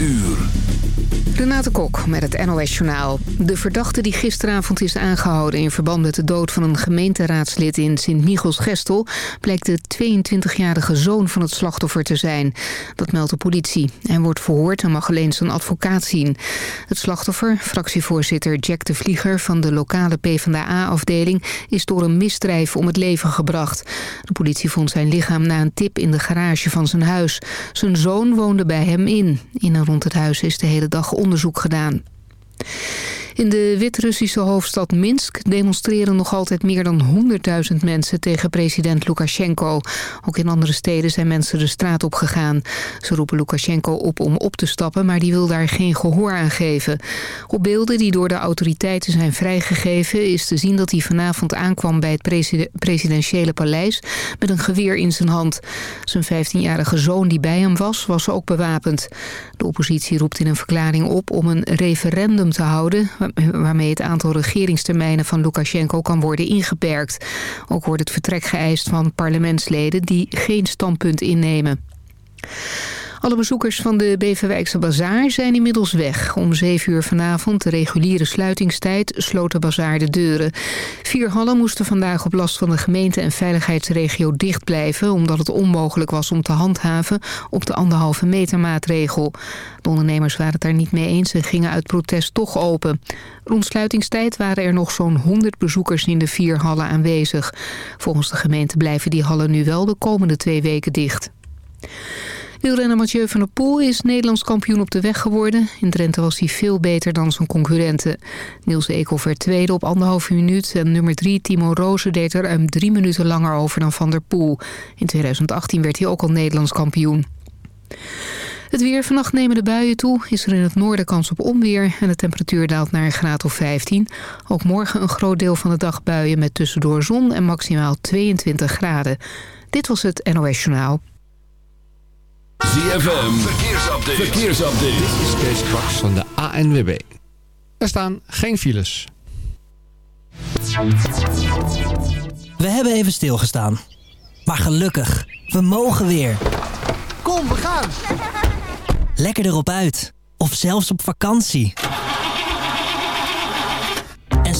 uur. Renate Kok met het NOS Journaal. De verdachte die gisteravond is aangehouden... in verband met de dood van een gemeenteraadslid in Sint-Michels-Gestel... blijkt de 22-jarige zoon van het slachtoffer te zijn. Dat meldt de politie. Hij wordt verhoord en mag alleen zijn advocaat zien. Het slachtoffer, fractievoorzitter Jack de Vlieger... van de lokale PvdA-afdeling... is door een misdrijf om het leven gebracht. De politie vond zijn lichaam na een tip in de garage van zijn huis. Zijn zoon woonde bij hem in. In en rond het huis is de hele dag onderzoek gedaan. In de Wit-Russische hoofdstad Minsk demonstreren nog altijd meer dan 100.000 mensen tegen president Lukashenko. Ook in andere steden zijn mensen de straat op gegaan. Ze roepen Lukashenko op om op te stappen, maar die wil daar geen gehoor aan geven. Op beelden die door de autoriteiten zijn vrijgegeven is te zien dat hij vanavond aankwam bij het presidentiële paleis met een geweer in zijn hand. Zijn 15-jarige zoon die bij hem was, was ook bewapend. De oppositie roept in een verklaring op om een referendum te houden waarmee het aantal regeringstermijnen van Lukashenko kan worden ingeperkt. Ook wordt het vertrek geëist van parlementsleden die geen standpunt innemen. Alle bezoekers van de Beverwijkse Bazaar zijn inmiddels weg. Om 7 uur vanavond, de reguliere sluitingstijd, sloot de bazaar de deuren. Vier hallen moesten vandaag op last van de gemeente en veiligheidsregio dicht blijven... omdat het onmogelijk was om te handhaven op de anderhalve meter maatregel. De ondernemers waren het daar niet mee eens en gingen uit protest toch open. Rond sluitingstijd waren er nog zo'n 100 bezoekers in de vier hallen aanwezig. Volgens de gemeente blijven die hallen nu wel de komende twee weken dicht. Wielrenner Mathieu van der Poel is Nederlands kampioen op de weg geworden. In Drenthe was hij veel beter dan zijn concurrenten. Niels Ekel werd tweede op anderhalve minuut. En nummer drie Timo Rozen deed er ruim drie minuten langer over dan Van der Poel. In 2018 werd hij ook al Nederlands kampioen. Het weer. Vannacht nemen de buien toe. Is er in het noorden kans op onweer. En de temperatuur daalt naar een graad of 15. Ook morgen een groot deel van de dag buien met tussendoor zon en maximaal 22 graden. Dit was het NOS Journaal. ZFM, verkeersupdate. verkeersupdate. Dit is Kees Kwaks van de ANWB. Er staan geen files. We hebben even stilgestaan. Maar gelukkig, we mogen weer. Kom, we gaan! Lekker erop uit. Of zelfs op vakantie.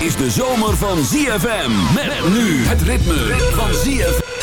Is de zomer van ZFM. Met nu het ritme van ZFM.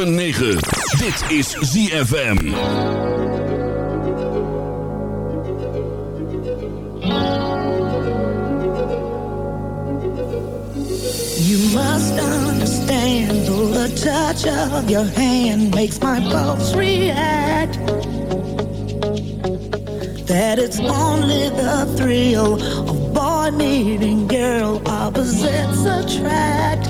106.9. Dit is ZFM. You must understand, though the touch of your hand makes my pulse react. That it's only the thrill of boy meeting girl opposites attract.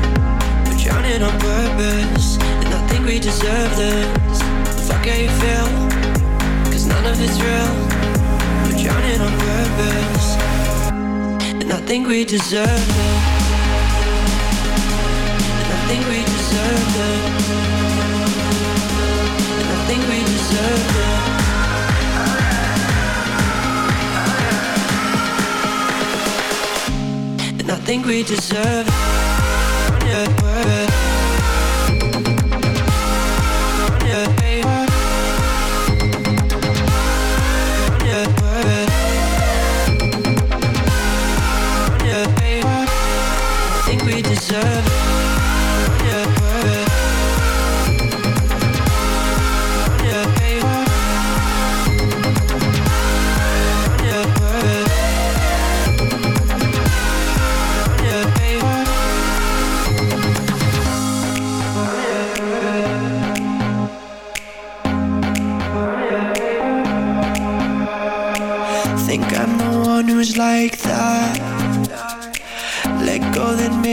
Purpose. And I think we deserve this. Fuck how you feel. Cause none of it's real. We're drowning on purpose. And I think we deserve it. And I think we deserve it. And I think we deserve it. And I think we deserve it.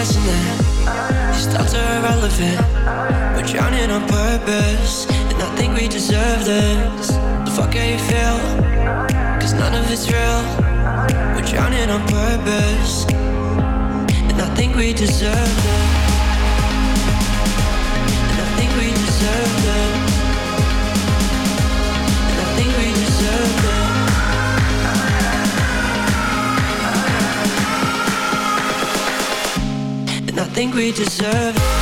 Guessing that these thoughts are irrelevant. We're drowning on purpose, and I think we deserve this. So fuck how you feel, cause none of it's real. We're drowning on purpose, and I think we deserve it. And I think we deserve it. Think we deserve it.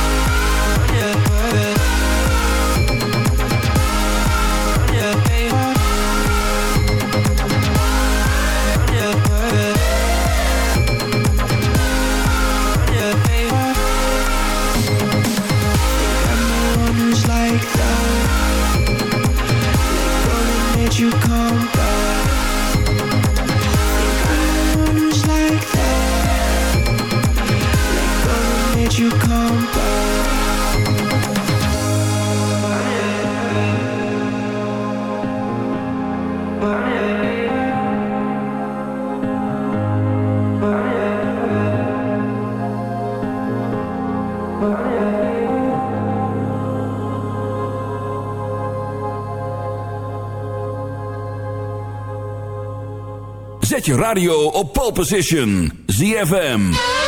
Zet je radio op pole position. ZFM.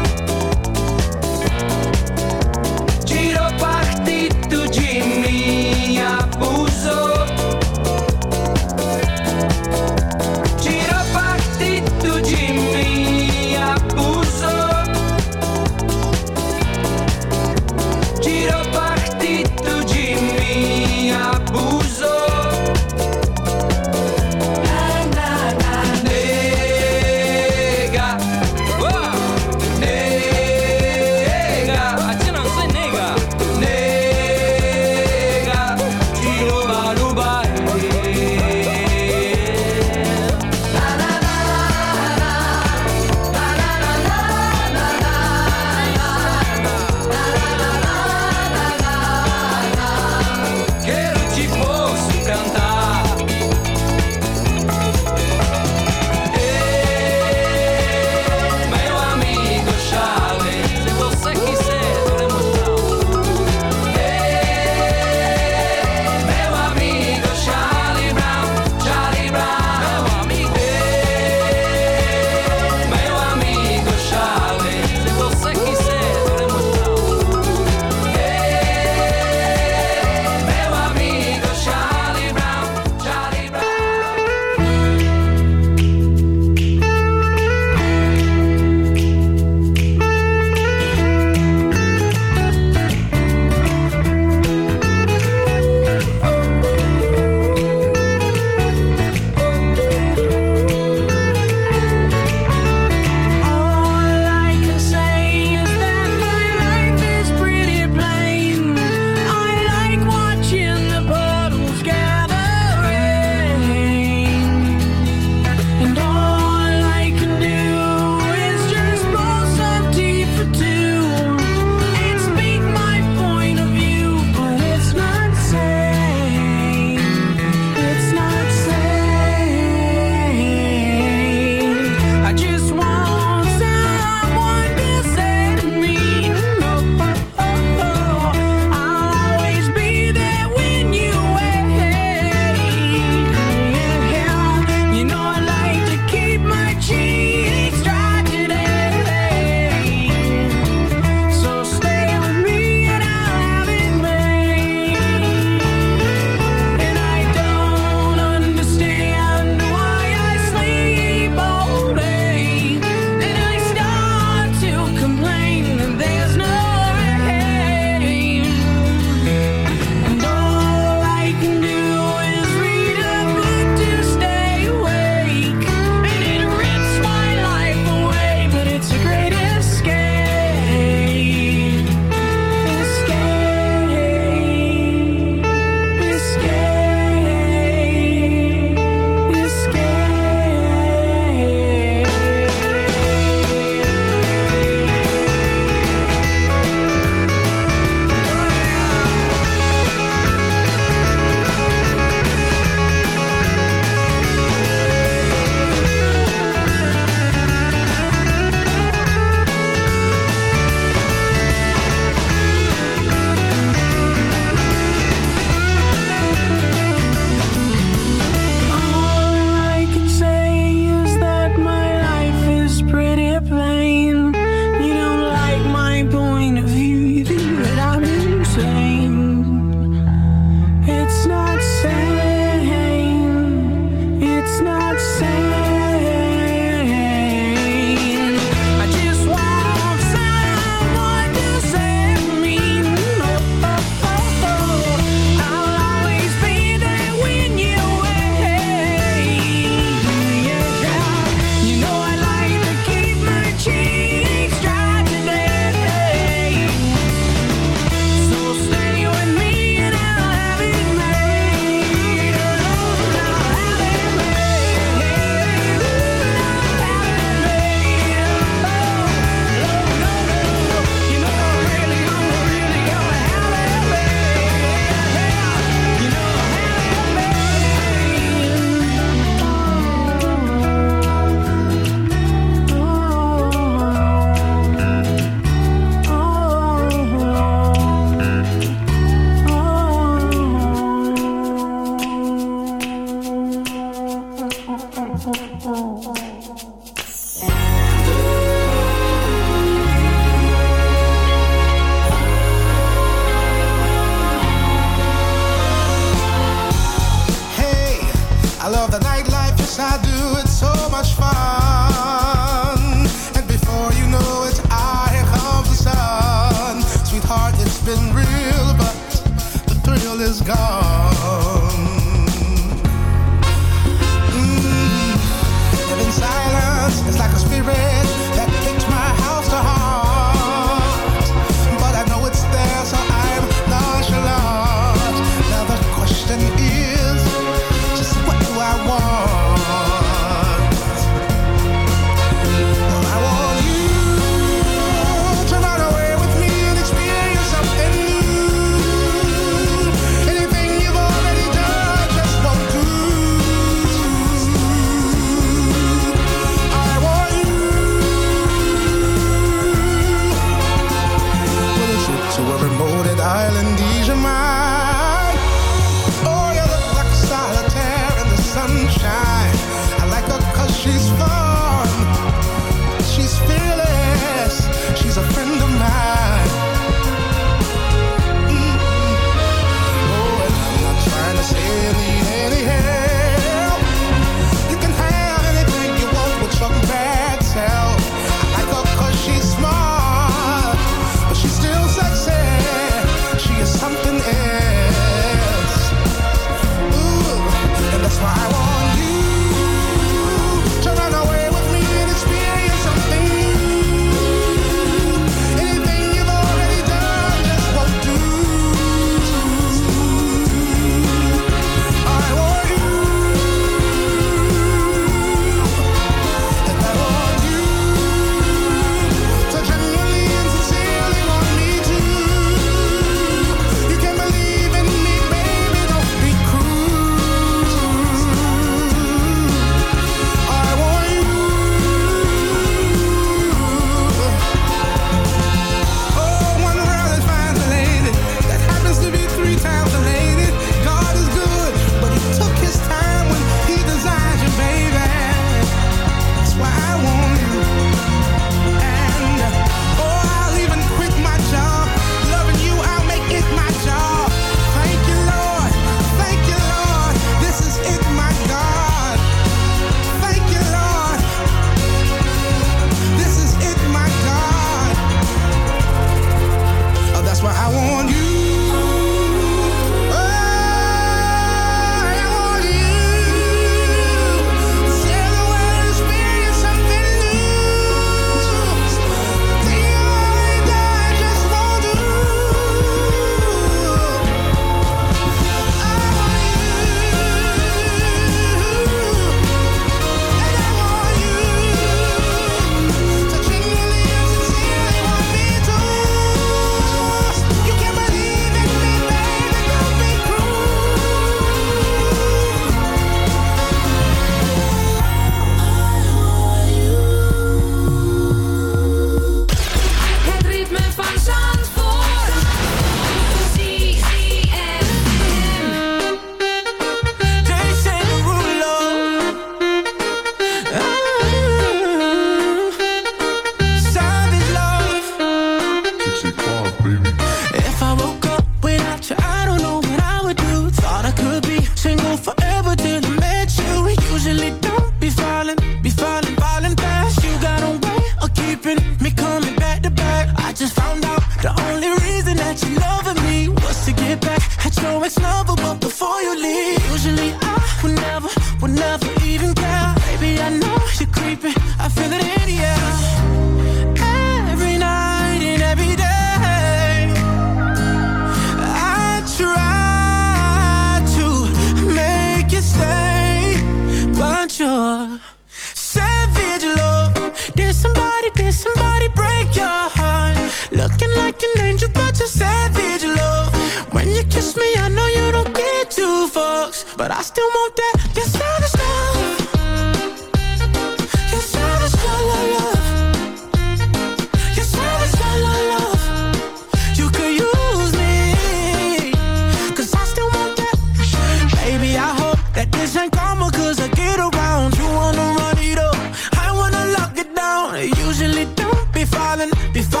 falling before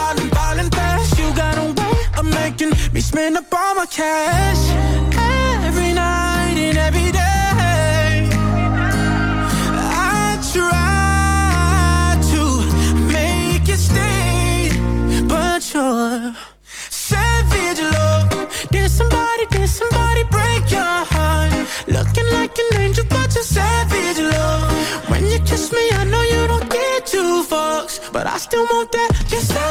but I still want that. Savage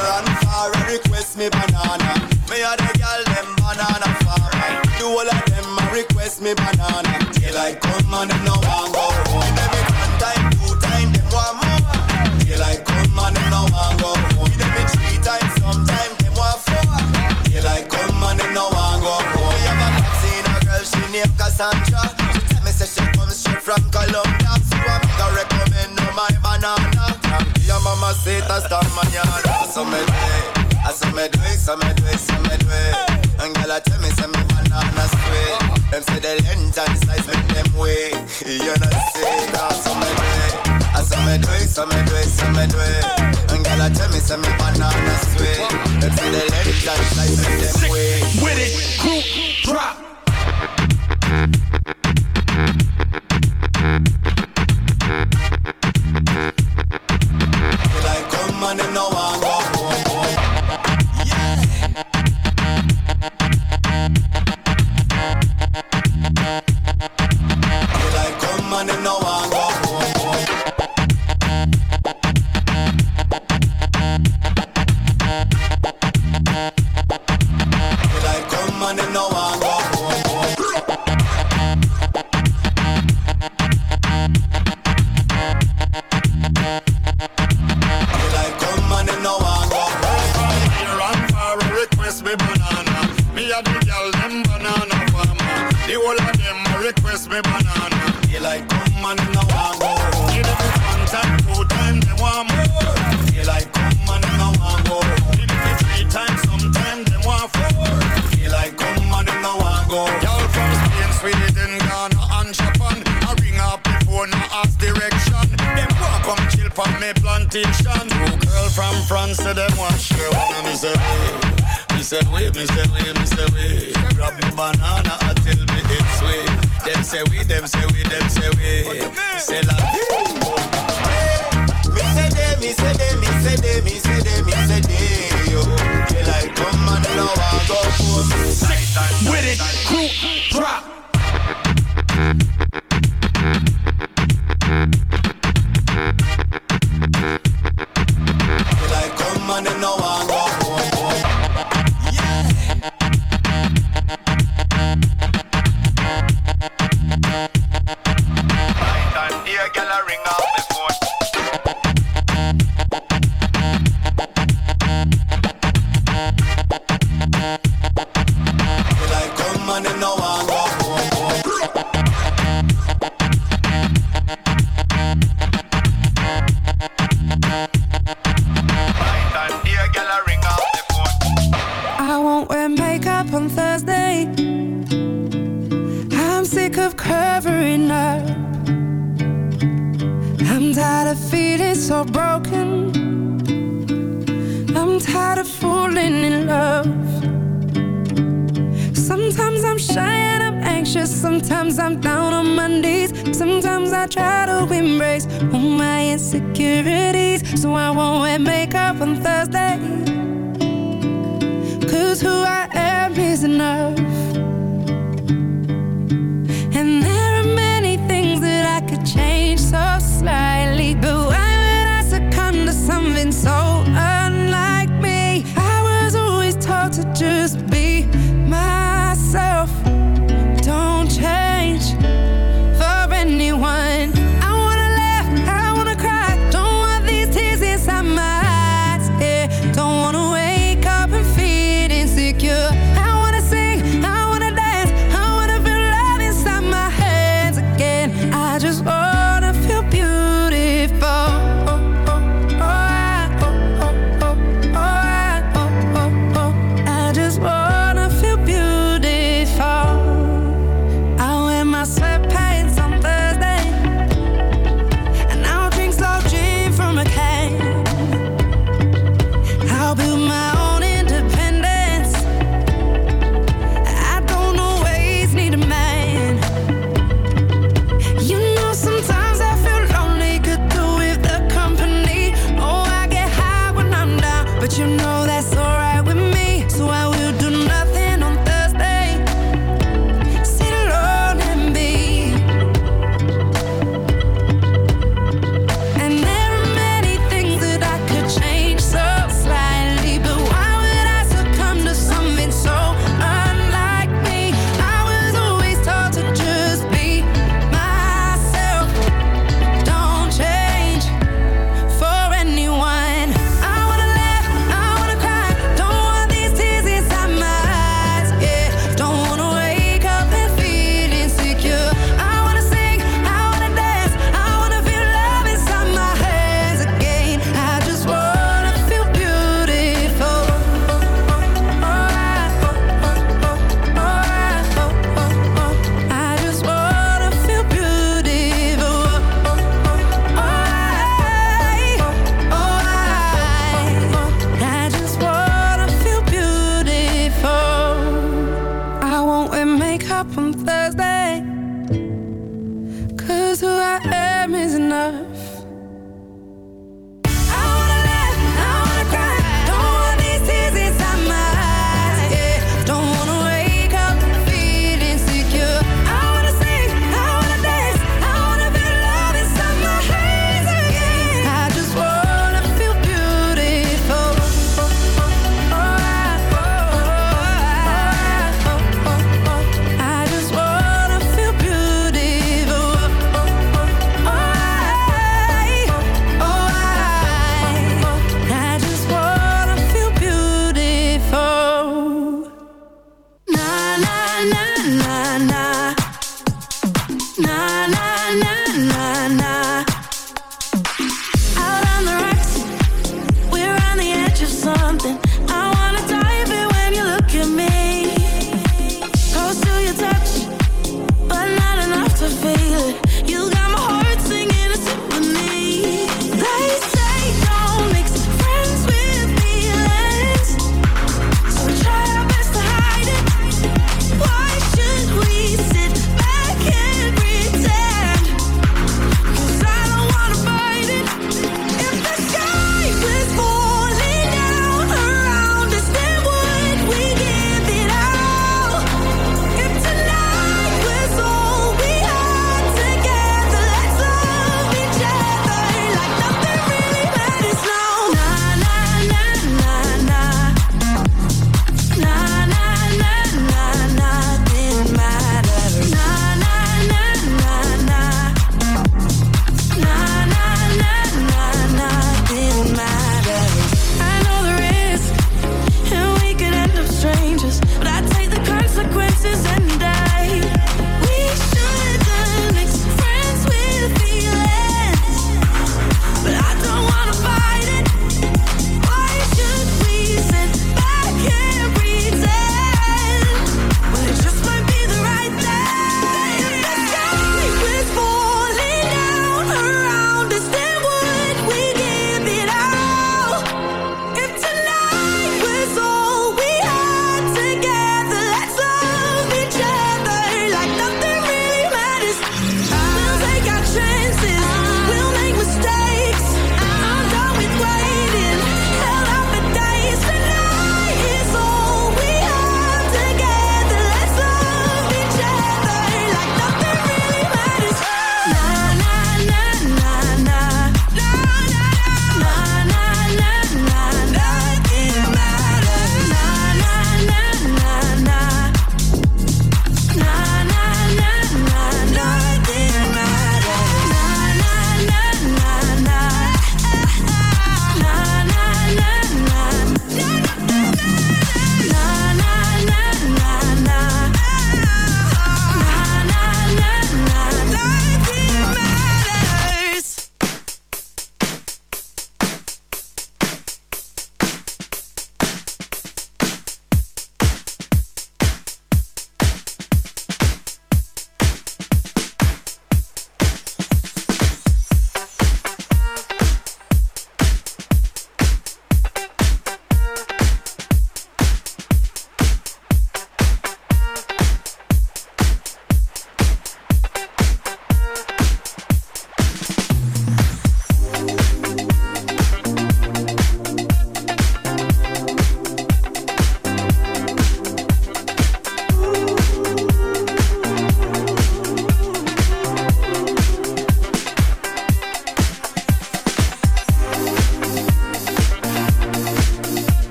my yard. So me do it, en so me do it, me do me. And girl, I tell me, say me banana sweet. Them say the length and size make them. You know ah, me do ah, it, I so tell me, banana sweet. The. Sometimes I'm down on my knees. Sometimes I try to embrace all my insecurities. So I won't wear makeup on Thursday. Cause who I am is enough.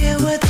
care what